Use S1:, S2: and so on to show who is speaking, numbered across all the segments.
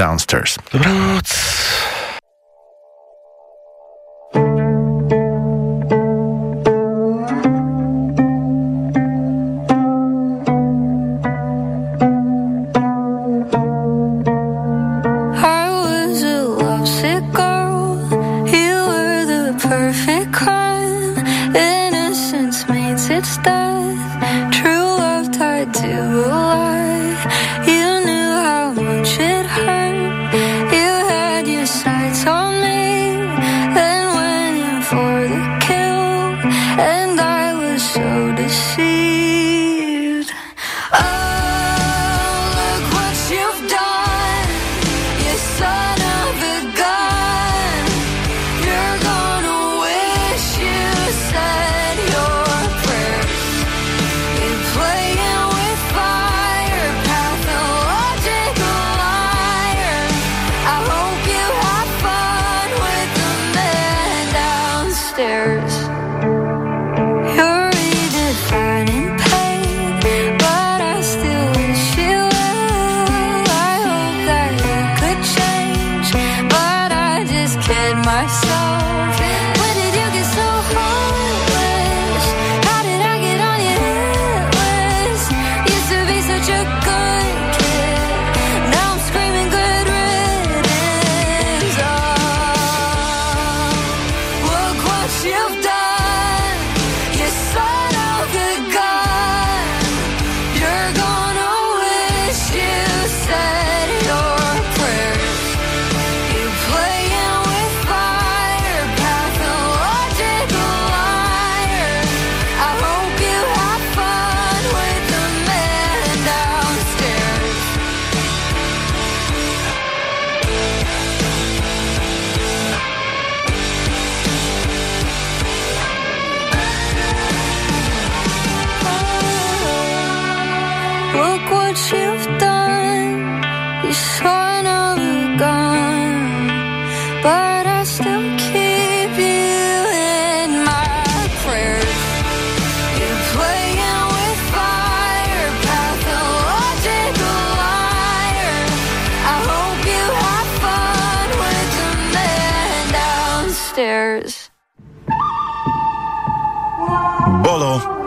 S1: Downstairs.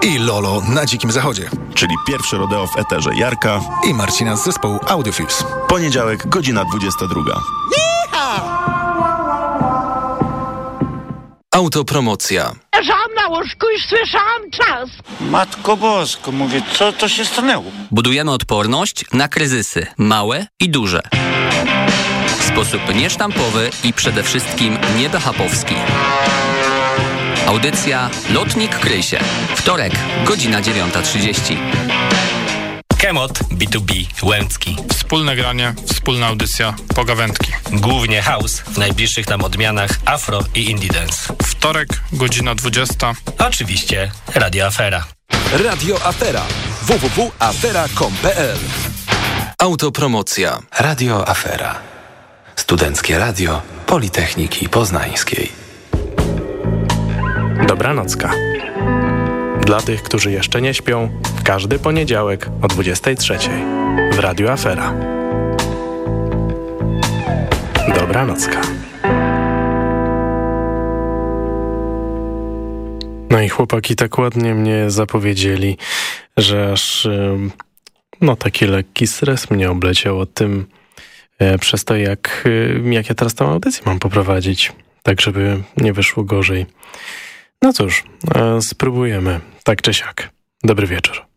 S1: Lolo na Dzikim Zachodzie.
S2: Czyli pierwszy rodeo w eterze Jarka
S1: i Marcina z zespołu Audiofuse.
S2: Poniedziałek, godzina 22.
S3: Autopromocja.
S4: Leżałam na łóżku i słyszałam czas.
S5: Matko Bosko, mówię, co to się stanęło?
S3: Budujemy odporność na kryzysy, małe i duże. W sposób niesztampowy i przede wszystkim niebehapowski. Audycja Lotnik Krysie. Wtorek, godzina 9.30.
S6: Kemot B2B Łęcki.
S7: Wspólne granie, wspólna audycja, pogawędki.
S6: Głównie house, w najbliższych nam odmianach afro i indie dance.
S7: Wtorek, godzina 20.
S6: Oczywiście Radio Afera.
S8: Radio Afera. www.afera.com.pl
S3: Autopromocja.
S9: Radio Afera. Studenckie Radio Politechniki Poznańskiej.
S10: Dobranocka. Dla tych, którzy jeszcze nie śpią, każdy poniedziałek o 23 w Radio Afera. Dobranocka. No i chłopaki tak ładnie mnie zapowiedzieli, że aż no taki lekki stres mnie obleciał o tym e, przez to, jak, jak ja teraz tę audycję mam poprowadzić, tak żeby nie wyszło gorzej. No cóż, e, spróbujemy, tak czy siak. Dobry wieczór.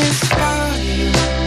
S10: Gdy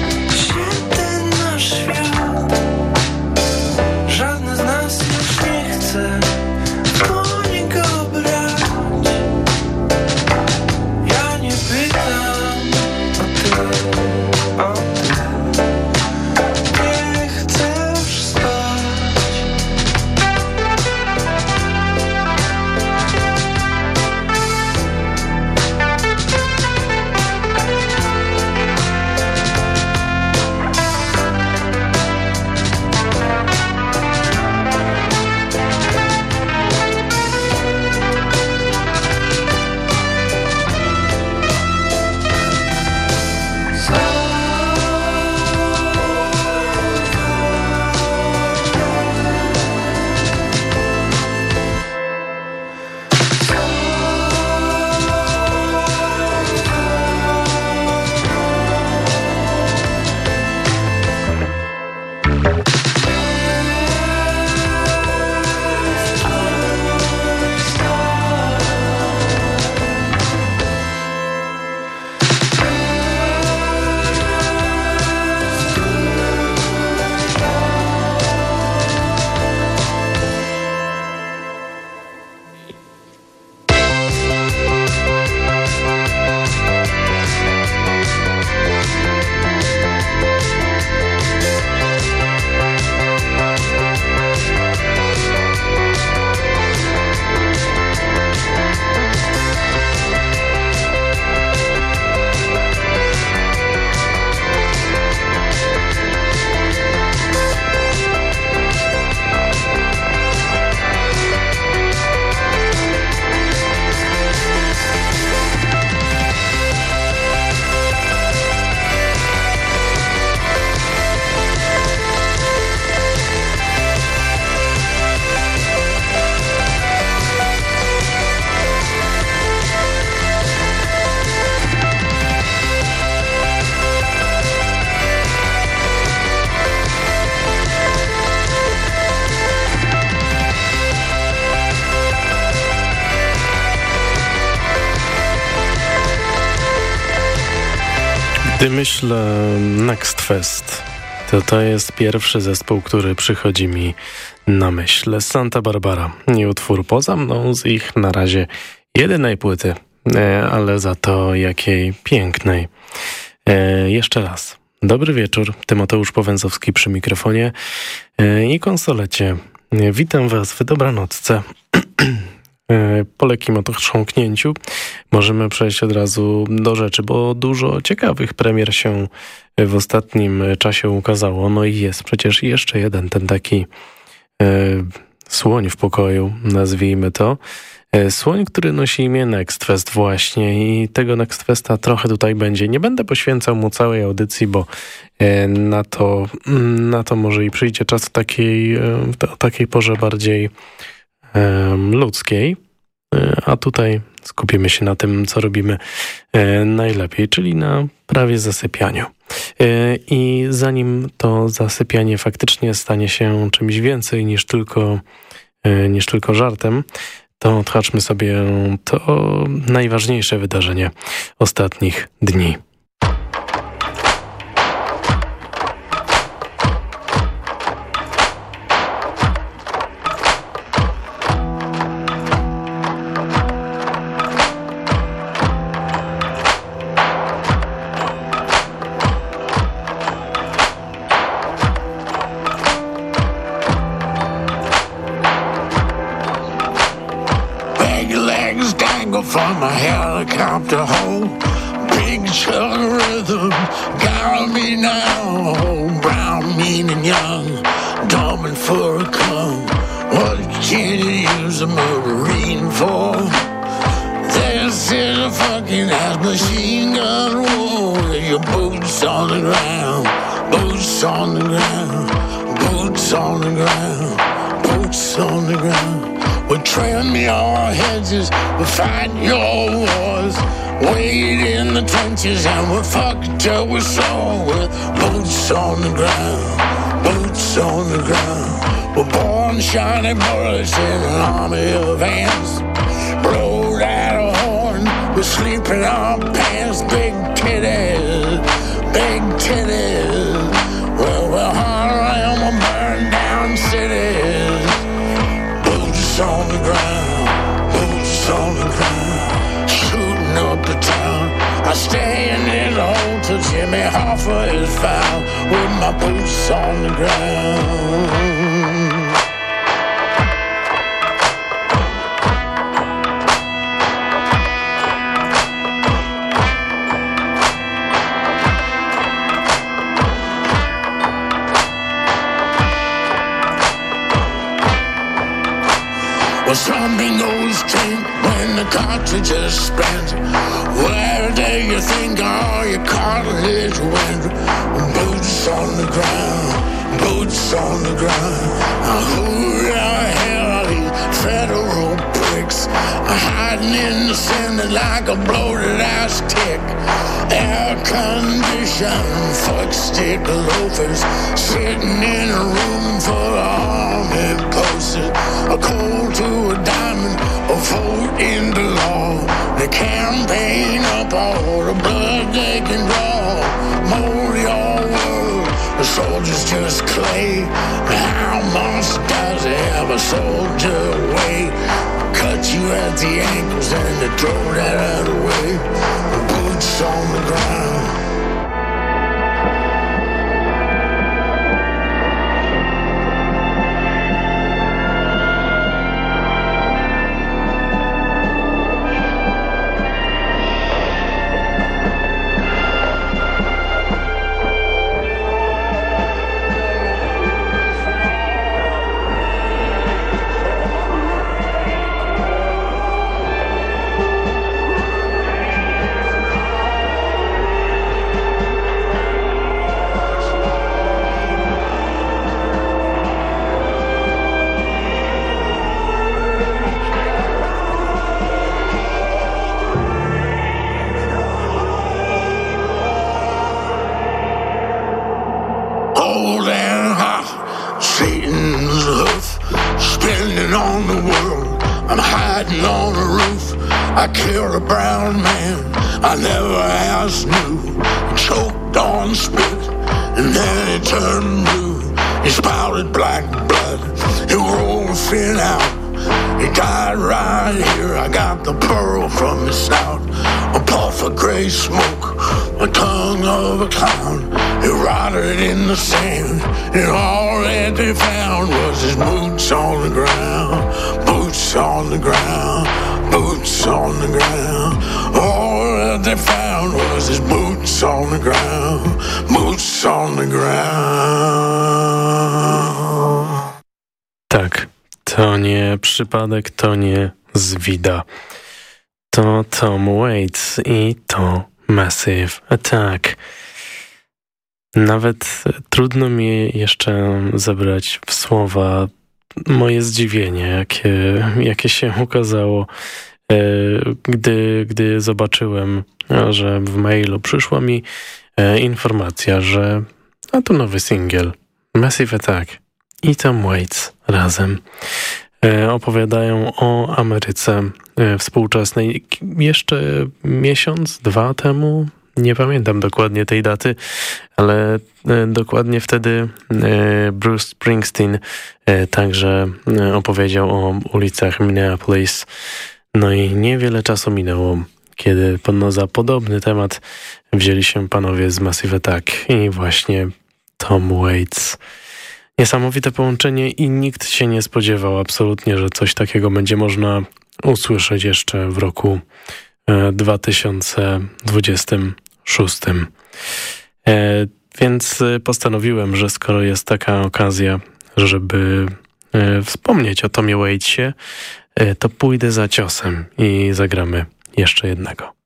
S10: myślę Next Fest, to to jest pierwszy zespół, który przychodzi mi na myśl. Santa Barbara i utwór poza mną z ich na razie jedynej płyty, e, ale za to jakiej pięknej. E, jeszcze raz. Dobry wieczór, Tymoteusz Powęzowski przy mikrofonie e, i konsolecie. Witam Was w dobranocce. E, po lekkim otrząknięciu możemy przejść od razu do rzeczy, bo dużo ciekawych premier się w ostatnim czasie ukazało. No i jest przecież jeszcze jeden, ten taki e, słoń w pokoju, nazwijmy to. E, słoń, który nosi imię Next Fest właśnie i tego Next Festa trochę tutaj będzie. Nie będę poświęcał mu całej audycji, bo e, na to, mm, na to może i przyjdzie czas w takiej, w takiej porze bardziej ludzkiej, e, a tutaj skupimy się na tym, co robimy e, najlepiej, czyli na prawie zasypianiu. E, I zanim to zasypianie faktycznie stanie się czymś więcej niż tylko, niż tylko żartem, to odhaczmy sobie to najważniejsze wydarzenie ostatnich dni.
S11: fight your wars. Wait in the trenches and we're fucked till we're sore with boots on the ground, boots on the ground. We're born shining bullets in an army of ants. Blow out horn, we're sleeping on pants, big titties, big titties. The town. I stand hole till Jimmy Hoffa is found with my boots on the ground. Some bingoes drink when the cartridges spent. Where do you think all your cartilage went? Boots on the ground, boots on the ground. Who the hell are these federal pricks? Hiding in the center like a bloated ass tick. Air conditioned fuck stick loafers sitting in a room full of army posters. A cold to a diamond, a vote into law. They campaign up all the blood they can draw. Mold your world, the soldiers just clay. How much does it have a soldier weigh? Cut you at the ankles and they throw that out of the. Boots on the ground. Spit, and then it turned blue. He spouted black blood, he rolled fin out. He died right here. I got the pearl from his snout. A puff of gray smoke, a tongue of a clown. He rotted in the sand, and all that they found was his boots on the ground. Boots on the ground, boots on the ground. All that they found was his boots on the ground. Boots on the ground.
S10: Tak, to nie przypadek, to nie zwida. To Tom Waits i to Massive Attack. Nawet trudno mi jeszcze zebrać w słowa moje zdziwienie, jakie, jakie się ukazało, gdy, gdy zobaczyłem, że w mailu przyszła mi e, informacja, że a to nowy singiel Massive Attack i Tom Waits razem e, opowiadają o Ameryce współczesnej. Jeszcze miesiąc, dwa temu, nie pamiętam dokładnie tej daty, ale dokładnie wtedy Bruce Springsteen także opowiedział o ulicach Minneapolis. No i niewiele czasu minęło, kiedy za podobny temat wzięli się panowie z Massive Attack i właśnie Tom Waits. Niesamowite połączenie i nikt się nie spodziewał absolutnie, że coś takiego będzie można usłyszeć jeszcze w roku 2026. E, więc postanowiłem, że skoro jest taka okazja, żeby e, wspomnieć o Tomie Waitesie, e, to pójdę za ciosem i zagramy jeszcze jednego.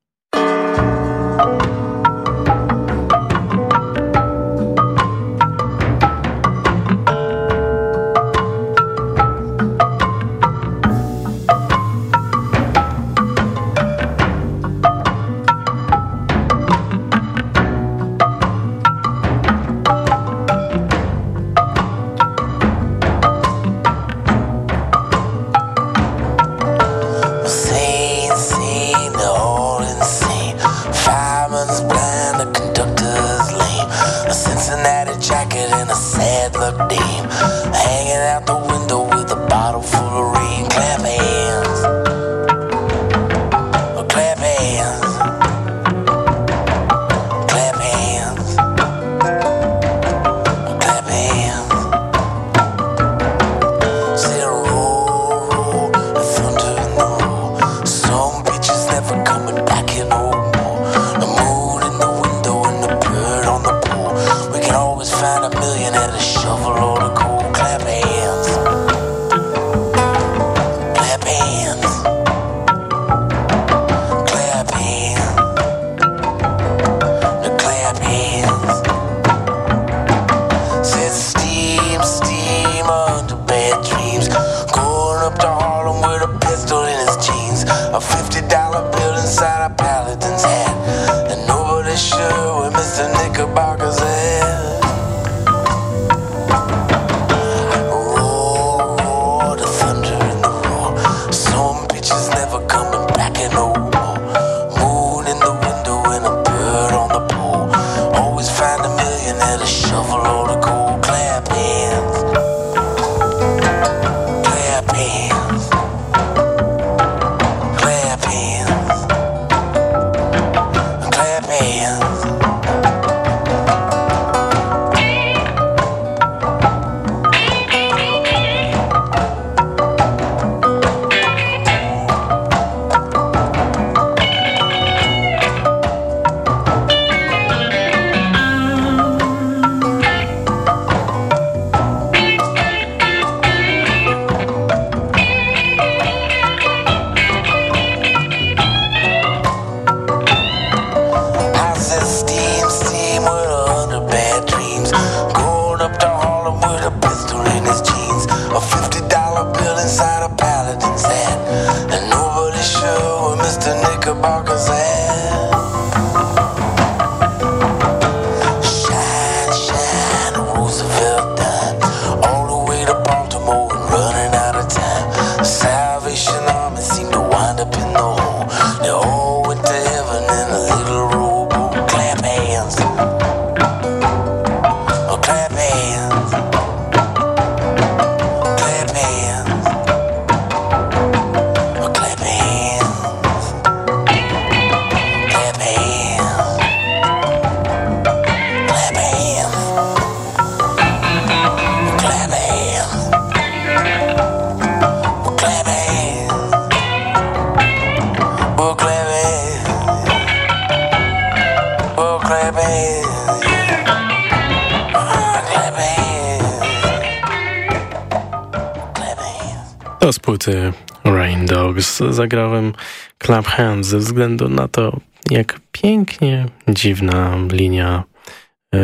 S10: Z płyty Rain Dogs zagrałem Clap Hands ze względu na to, jak pięknie dziwna linia, e,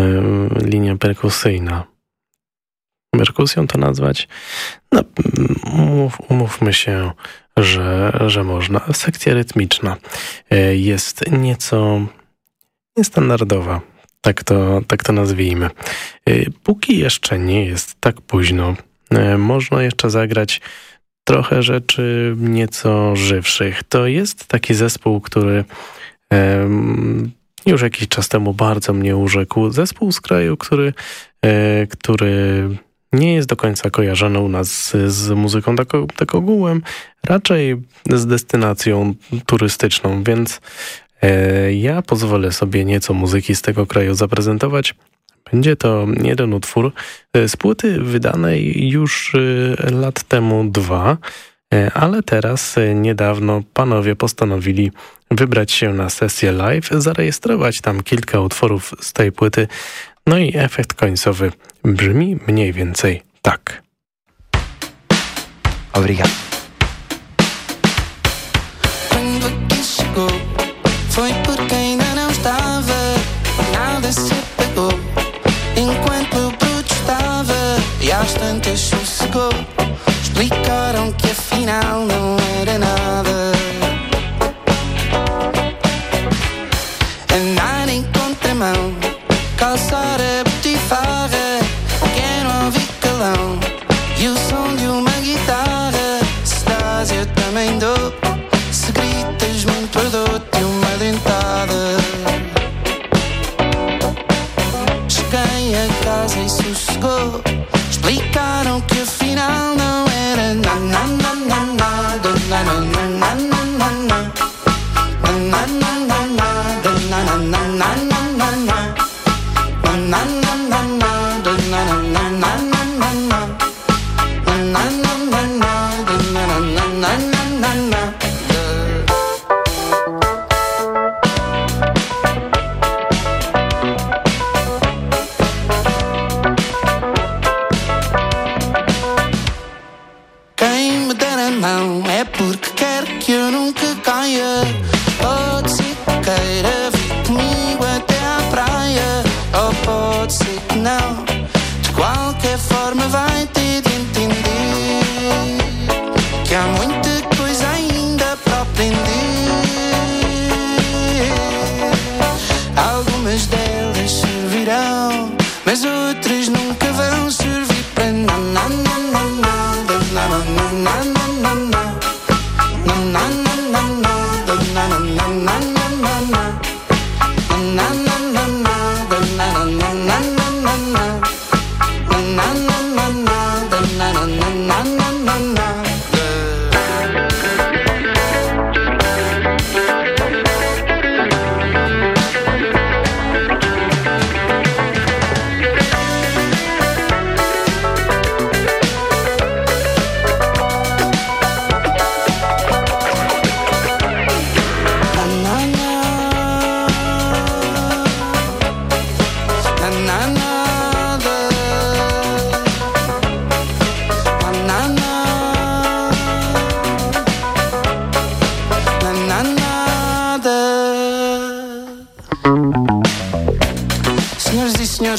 S10: linia perkusyjna. Perkusją to nazwać? No, umów, umówmy się, że, że można. Sekcja rytmiczna e, jest nieco niestandardowa. Tak to, tak to nazwijmy. E, Póki jeszcze nie jest tak późno, można jeszcze zagrać trochę rzeczy nieco żywszych. To jest taki zespół, który em, już jakiś czas temu bardzo mnie urzekł. Zespół z kraju, który, e, który nie jest do końca kojarzony u nas z, z muzyką tak, tak ogółem, raczej z destynacją turystyczną, więc e, ja pozwolę sobie nieco muzyki z tego kraju zaprezentować. Będzie to jeden utwór e, z płyty wydanej już e, lat temu dwa, e, ale teraz niedawno panowie postanowili wybrać się na sesję live, zarejestrować tam kilka utworów z tej płyty, no i efekt końcowy brzmi mniej więcej tak.
S11: Obrigado.
S12: Foi E tantas sossegou. Explicaram que afinal não era nada. Andar em contramão, calçar a botifarra. Quero ouvir calão e o som de uma guitarra. Se dás, eu também dou. Se gritas muito dou-te uma dentada Cheguei a casa e sossegou explicaron que al final no eres na, na, na,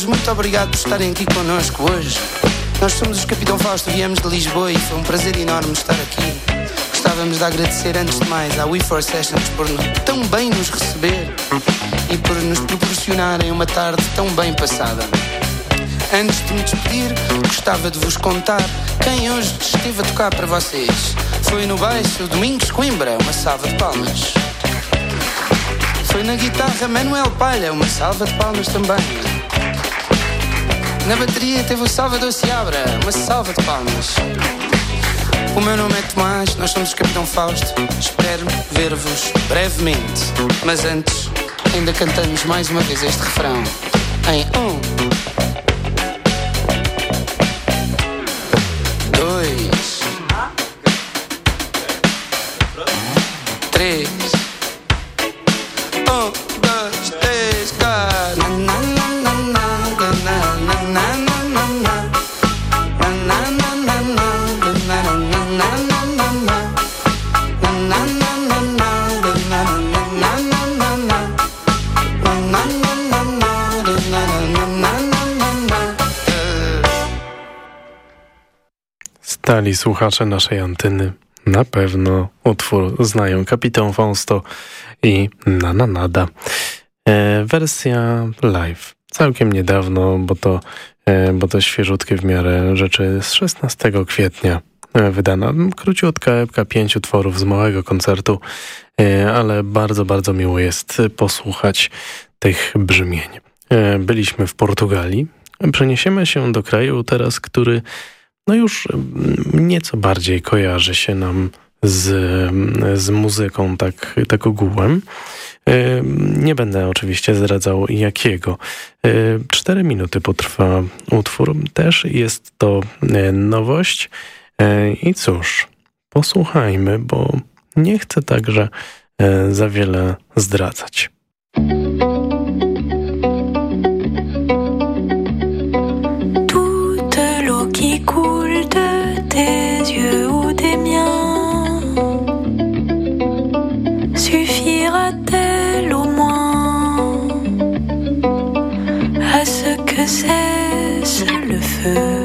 S12: Muito obrigado por estarem aqui connosco hoje. Nós somos os Capitão Fausto, viemos de Lisboa e foi um prazer enorme estar aqui. gostávamos de agradecer antes de mais à We For Sessions por tão bem nos receber e por nos proporcionarem uma tarde tão bem passada. Antes de me despedir, gostava de vos contar quem hoje esteve a tocar para vocês. Foi no baixo Domingos Coimbra, uma salva de palmas. Foi na guitarra Manuel Palha, uma salva de palmas também. Na bateria teve o Salvador Seabra, uma salva de palmas. O meu nome é Tomás, nós somos o Capitão Fausto. Espero ver-vos brevemente. Mas antes, ainda cantamos mais uma vez este refrão. Em um,
S10: Stali słuchacze naszej anteny na pewno utwór znają Kapitan Fausto i Nana Nada. E, wersja live. Całkiem niedawno, bo to, e, bo to świeżutkie w miarę rzeczy z 16 kwietnia e, wydana. Króciutka epka pięciu tworów z małego koncertu, e, ale bardzo, bardzo miło jest posłuchać tych brzmień. E, byliśmy w Portugalii. Przeniesiemy się do kraju teraz, który no już mm, nieco bardziej kojarzy się nam z, z muzyką tak, tak ogółem. E, Nie będę oczywiście zdradzał jakiego. E, Cztery minuty potrwa utwór. Też jest to e, nowość. I cóż, posłuchajmy, bo nie chcę także za wiele zdradzać.
S1: c'est le feu.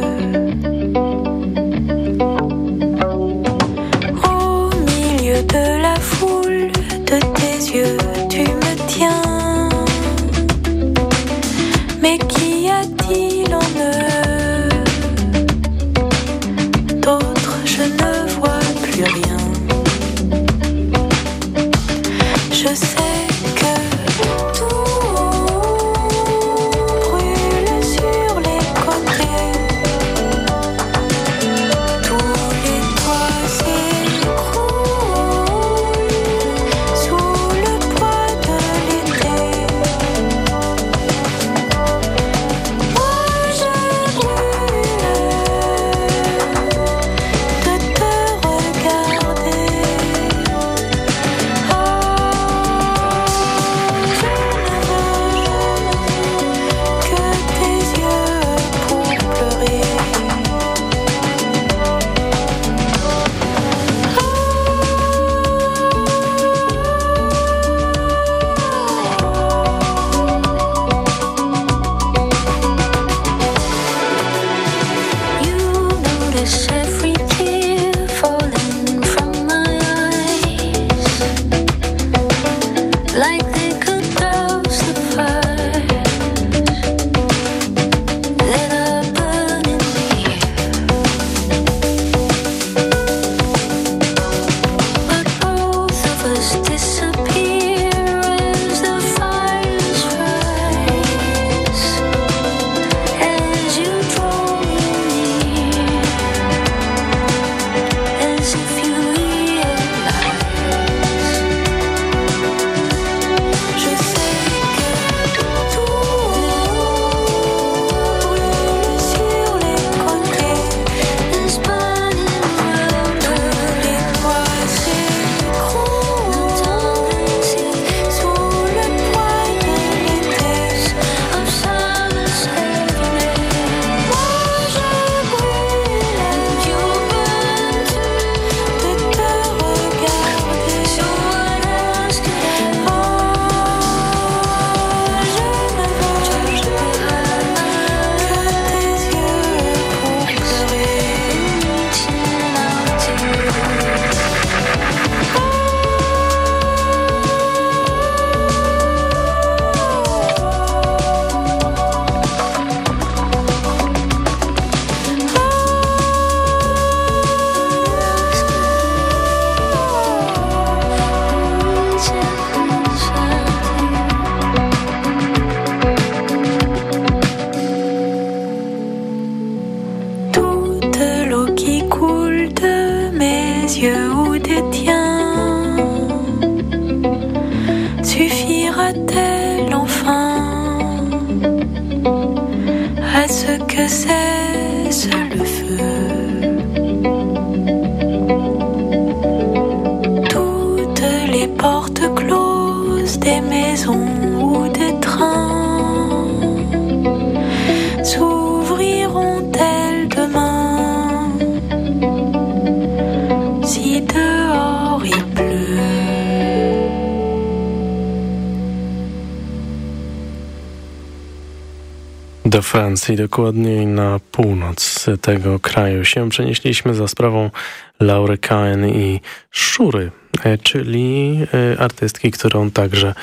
S10: Do Francji, dokładniej na północ tego kraju się przenieśliśmy za sprawą Laury Cohen i Szury, e, czyli e, artystki, którą także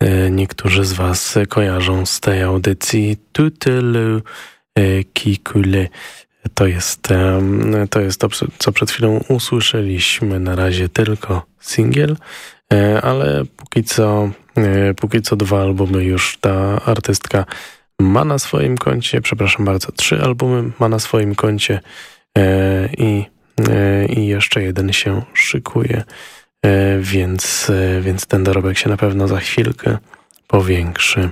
S10: e, niektórzy z Was kojarzą z tej audycji Tutelu Kikule. To jest, to jest to, co przed chwilą usłyszeliśmy. Na razie tylko singiel, ale póki co, póki co dwa albumy już ta artystka ma na swoim koncie, przepraszam bardzo, trzy albumy ma na swoim koncie e, i, e, i jeszcze jeden się szykuje, e, więc, więc ten dorobek się na pewno za chwilkę powiększy.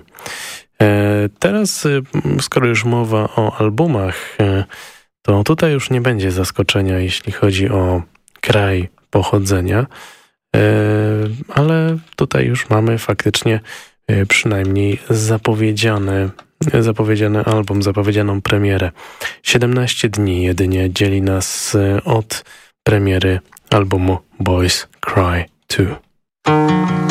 S10: Teraz, skoro już mowa o albumach, to tutaj już nie będzie zaskoczenia, jeśli chodzi o kraj pochodzenia, ale tutaj już mamy faktycznie przynajmniej zapowiedziane zapowiedziany album, zapowiedzianą premierę. 17 dni jedynie dzieli nas e, od premiery albumu Boys Cry 2.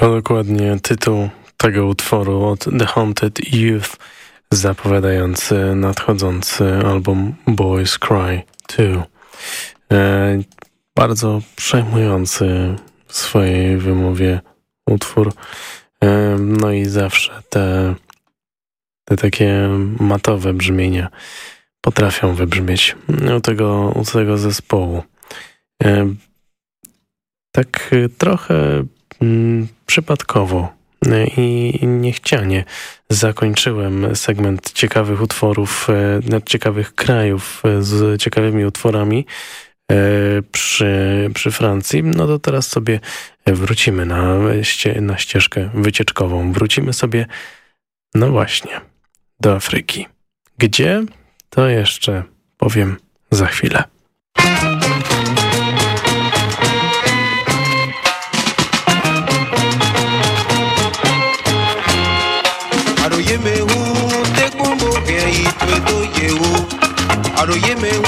S10: To dokładnie tytuł tego utworu od The Haunted Youth, zapowiadający nadchodzący album Boys Cry 2. E, bardzo przejmujący w swojej wymowie utwór. E, no i zawsze te, te takie matowe brzmienia potrafią wybrzmieć u tego, u tego zespołu. E, tak trochę mm, przypadkowo i niechcianie zakończyłem segment ciekawych utworów, e, ciekawych krajów e, z ciekawymi utworami e, przy, przy Francji, no to teraz sobie wrócimy na, ście, na ścieżkę wycieczkową. Wrócimy sobie, no właśnie, do Afryki. Gdzie? To jeszcze powiem za chwilę. Karuyeme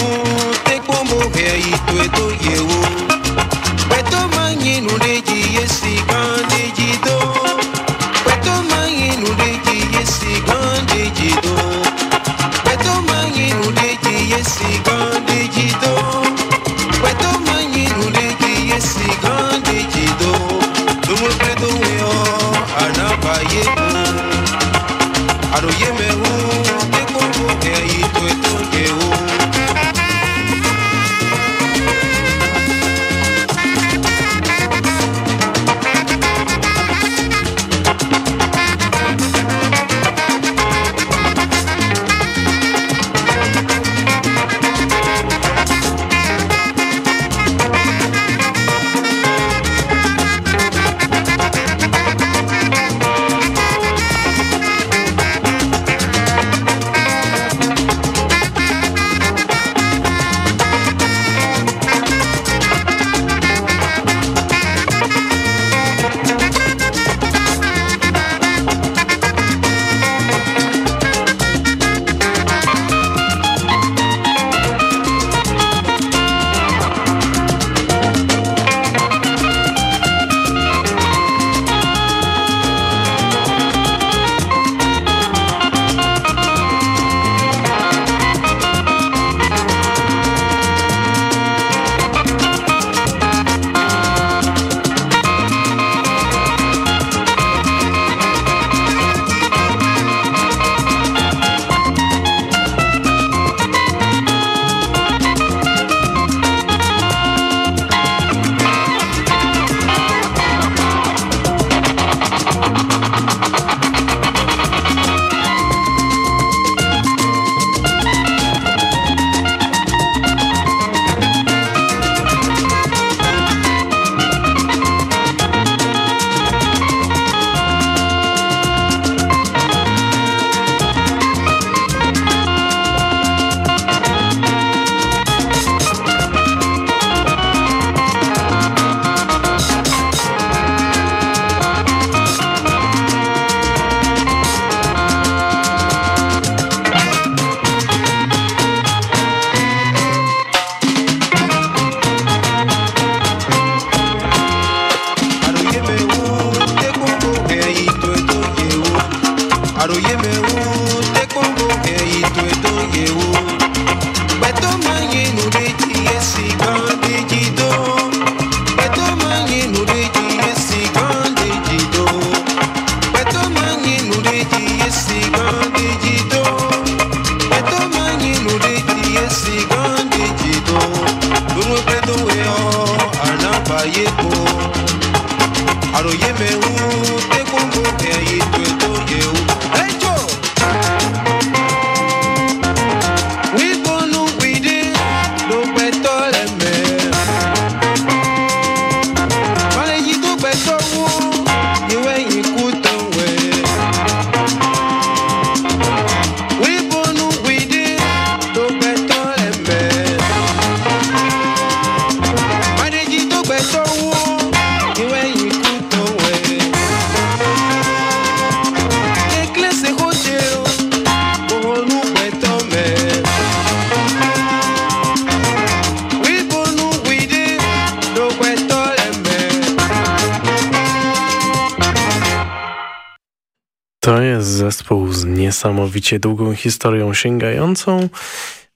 S10: niesamowicie długą historią sięgającą,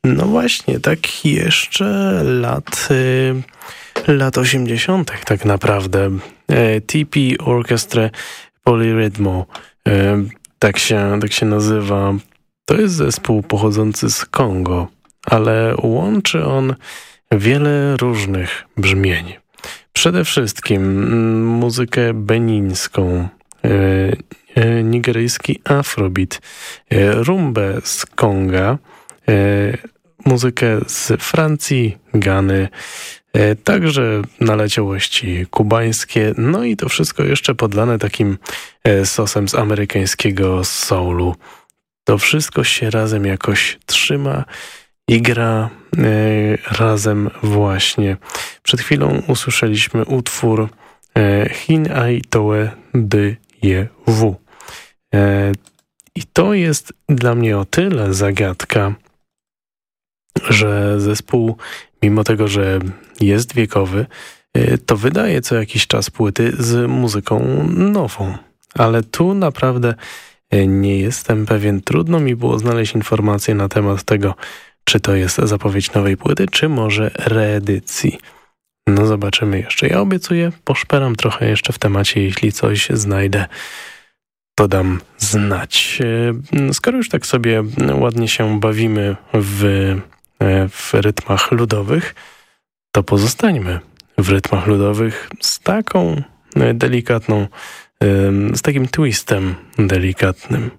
S10: no właśnie, tak jeszcze lat, y, lat 80. tak naprawdę. E, TP Orchestra Polyrhythmo, e, tak się, tak się nazywa. To jest zespół pochodzący z Kongo, ale łączy on wiele różnych brzmień. Przede wszystkim mm, muzykę benińską, e, nigeryjski afrobeat, e, rumbę z Konga, muzykę z Francji, Gany, także naleciałości kubańskie, no i to wszystko jeszcze podlane takim sosem z amerykańskiego soulu. To wszystko się razem jakoś trzyma i gra razem właśnie. Przed chwilą usłyszeliśmy utwór Hin Ai Toe de Je W. I to jest dla mnie o tyle zagadka, że zespół, mimo tego, że jest wiekowy, to wydaje co jakiś czas płyty z muzyką nową. Ale tu naprawdę nie jestem pewien. Trudno mi było znaleźć informacje na temat tego, czy to jest zapowiedź nowej płyty, czy może reedycji. No zobaczymy jeszcze. Ja obiecuję, poszperam trochę jeszcze w temacie, jeśli coś znajdę, to dam znać. E, skoro już tak sobie ładnie się bawimy w, e, w rytmach ludowych, to pozostańmy w rytmach ludowych z taką e, delikatną, z takim twistem delikatnym.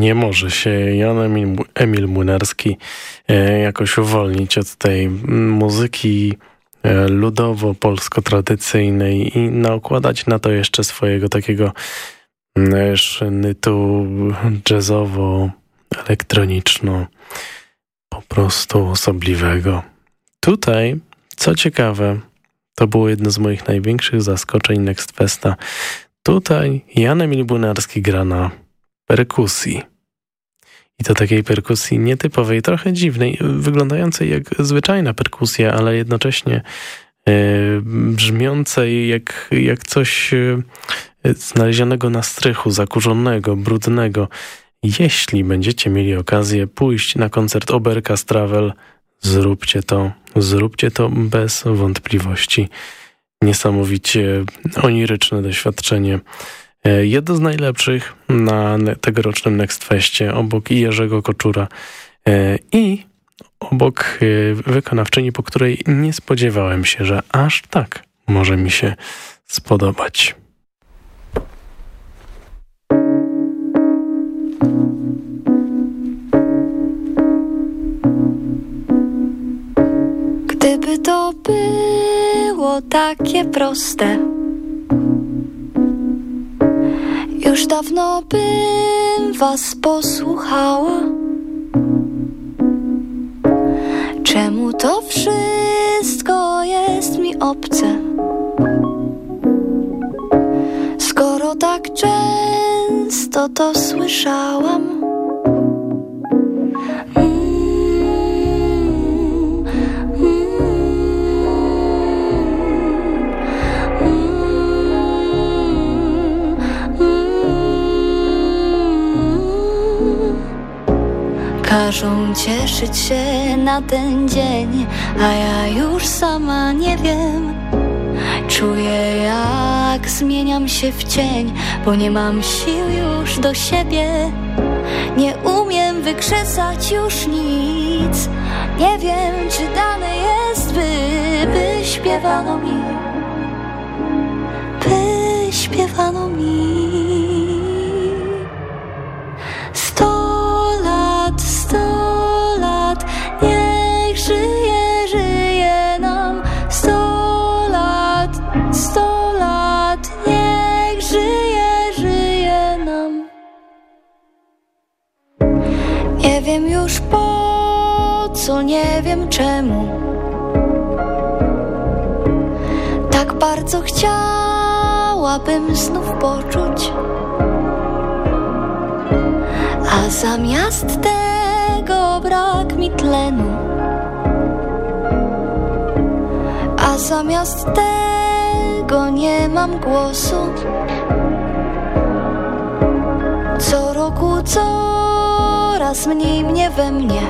S10: Nie może się Jan Emil, Młynarski e, jakoś uwolnić od tej muzyki e, ludowo-polsko-tradycyjnej i naukładać na to jeszcze swojego takiego mm, sznytu jazzowo-elektroniczno po prostu osobliwego. Tutaj, co ciekawe, to było jedno z moich największych zaskoczeń Next Festa. Tutaj Jan Emil Bunarski gra na perkusji. I to takiej perkusji nietypowej, trochę dziwnej, wyglądającej jak zwyczajna perkusja, ale jednocześnie e, brzmiącej jak, jak coś e, znalezionego na strychu, zakurzonego, brudnego. Jeśli będziecie mieli okazję pójść na koncert Oberkas Travel, zróbcie to, zróbcie to bez wątpliwości. Niesamowicie oniryczne doświadczenie. E, jedno z najlepszych na tegorocznym Next Festie, obok Jerzego Koczura e, i obok e, wykonawczyni, po której nie spodziewałem się, że aż tak może mi się spodobać.
S1: Gdyby to było takie proste Już dawno bym was posłuchała Czemu to wszystko jest mi obce? Skoro tak często to słyszałam Każą cieszyć się na ten dzień, a ja już sama nie wiem. Czuję jak zmieniam się w cień, bo nie mam sił już do siebie. Nie umiem wykrzesać już nic. Nie wiem, czy dane jest, by, by śpiewano mi. By śpiewano mi. Nie wiem czemu. Tak bardzo chciałabym znów poczuć. A zamiast tego brak mi tlenu. A zamiast tego nie mam głosu. Co roku co coraz mniej mnie we mnie.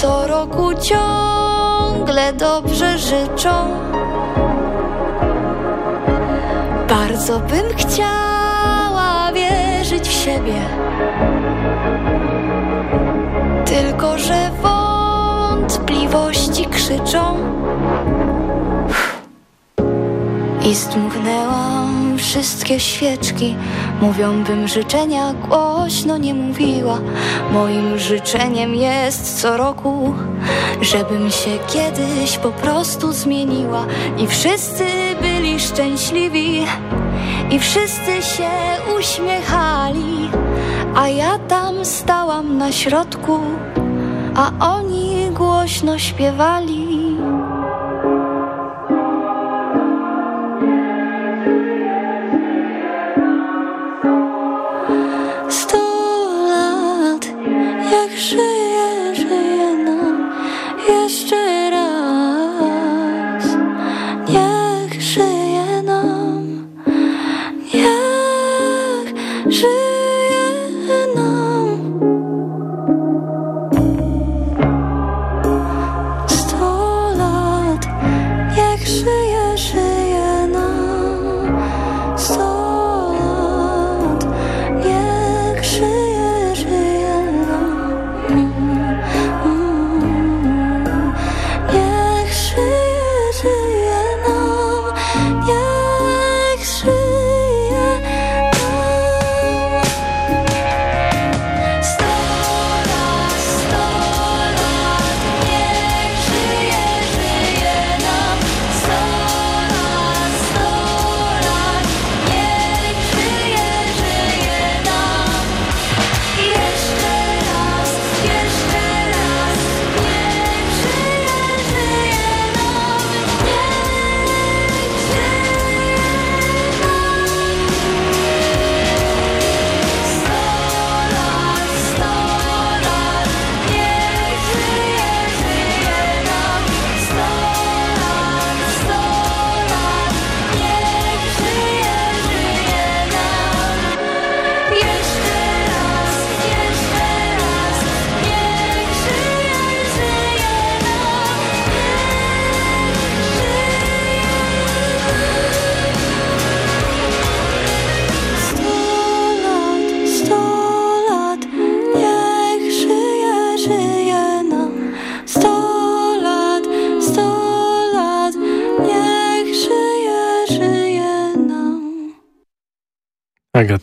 S1: Co roku ciągle dobrze życzą. Bardzo bym chciała wierzyć w siebie. Tylko, że wątpliwości krzyczą. I zdmuchnęłam wszystkie świeczki. Mówią bym życzenia głośno nie mówiła. Moim życzeniem jest co roku Żebym się kiedyś po prostu zmieniła. I wszyscy byli szczęśliwi I wszyscy się uśmiechali. A ja tam stałam na środku A oni głośno śpiewali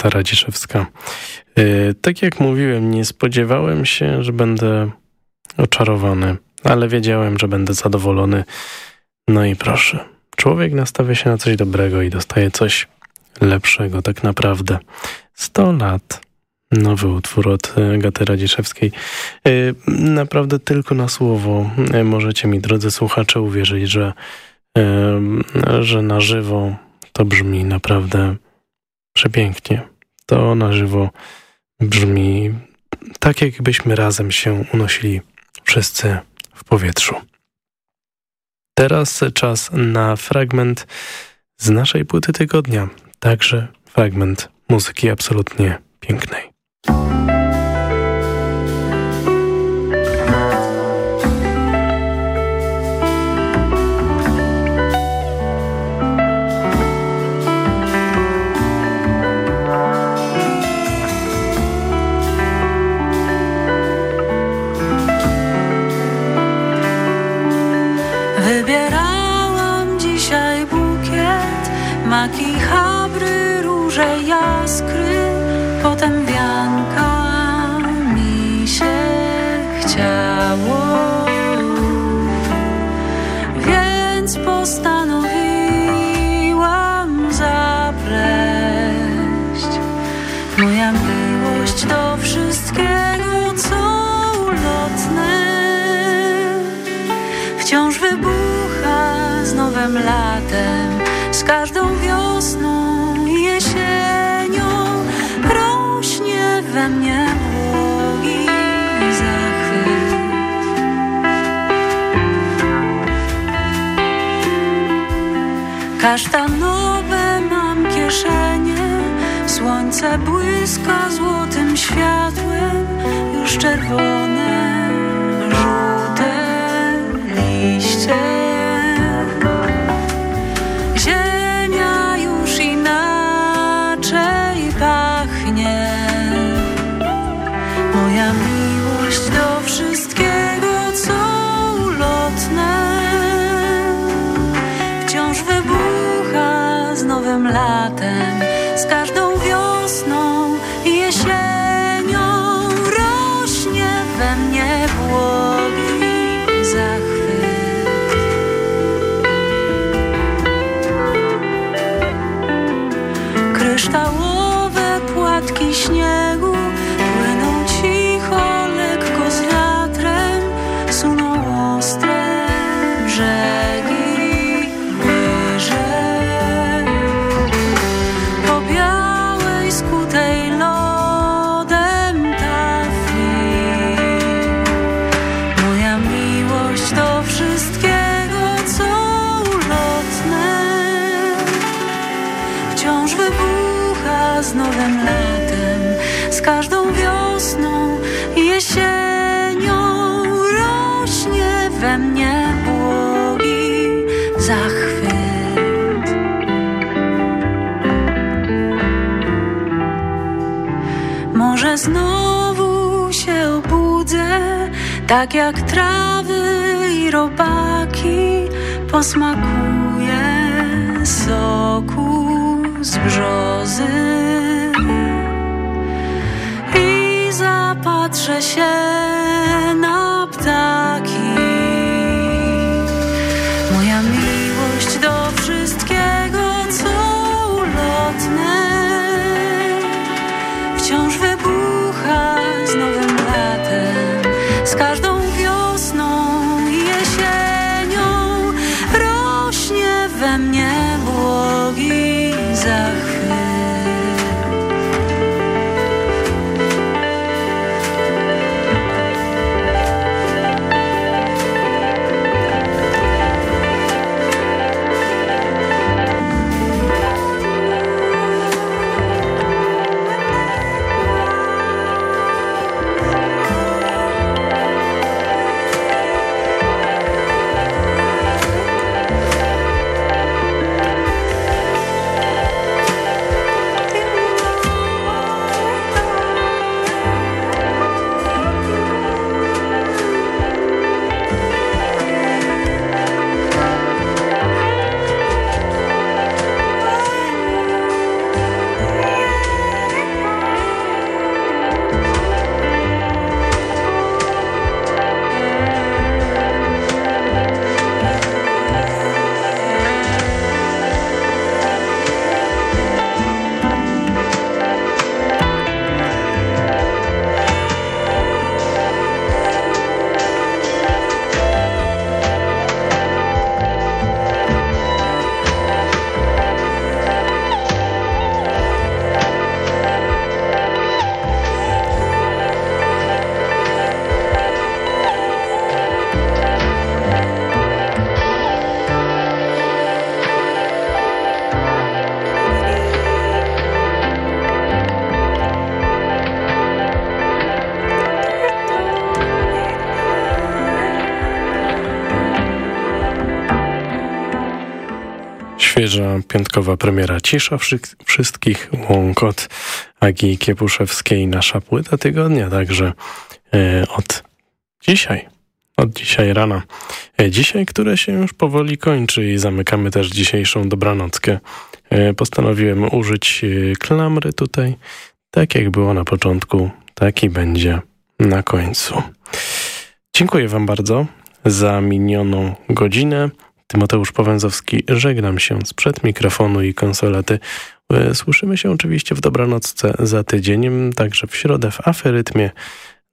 S10: Agata Radziszewska. Yy, tak jak mówiłem, nie spodziewałem się, że będę oczarowany, ale wiedziałem, że będę zadowolony. No i proszę, człowiek nastawia się na coś dobrego i dostaje coś lepszego tak naprawdę. 100 lat. Nowy utwór od Agaty Radziszewskiej. Yy, naprawdę tylko na słowo yy, możecie mi, drodzy słuchacze, uwierzyć, że, że na żywo to brzmi naprawdę przepięknie. To na żywo brzmi tak, jakbyśmy razem się unosili wszyscy w powietrzu. Teraz czas na fragment z naszej płyty tygodnia. Także fragment muzyki absolutnie pięknej.
S13: Maki, chabry, róże, jaskry, potem Kasztanowe mam kieszenie, słońce błyska złotym światłem, już czerwone, żółte liście. Latem, z we mnie błogi zachwyt Może znowu się obudzę, tak jak trawy i robaki, posmakuję soku z brzozy i zapatrzę się na ptaki. Latem, z
S10: Świeża piątkowa premiera Cisza Wszystkich Łąkot Agi Kiepuszewskiej. Nasza płyta tygodnia, także e, od dzisiaj, od dzisiaj rana. E, dzisiaj, które się już powoli kończy i zamykamy też dzisiejszą dobranockę. E, postanowiłem użyć klamry tutaj, tak jak było na początku, tak i będzie na końcu. Dziękuję Wam bardzo za minioną godzinę. Tymoteusz Powęzowski, żegnam się sprzed mikrofonu i konsolety. E, słyszymy się oczywiście w dobranocce za tydzień, także w środę w aferytmie.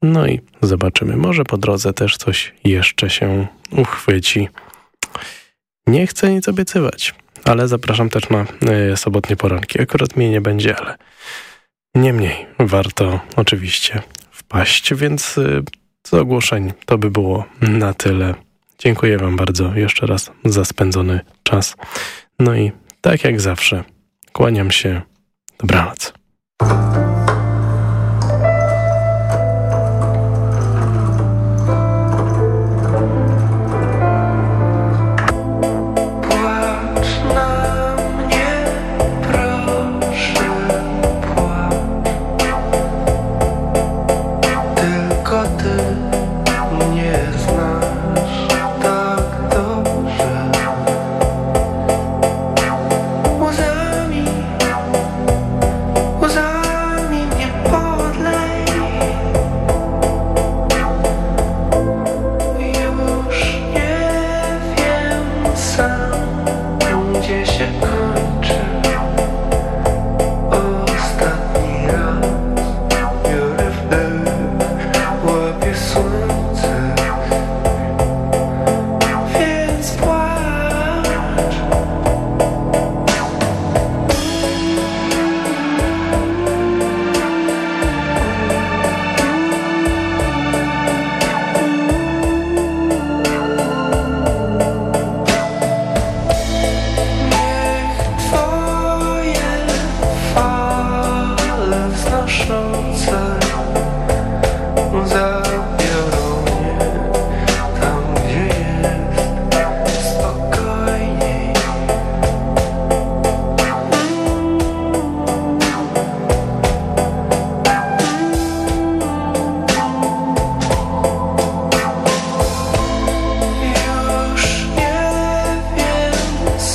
S10: No i zobaczymy, może po drodze też coś jeszcze się uchwyci. Nie chcę nic obiecywać, ale zapraszam też na y, sobotnie poranki. Akurat mnie nie będzie, ale niemniej warto oczywiście wpaść, więc y, z ogłoszeń to by było na tyle. Dziękuję Wam bardzo jeszcze raz za spędzony czas. No i tak jak zawsze, kłaniam się. Dobranoc.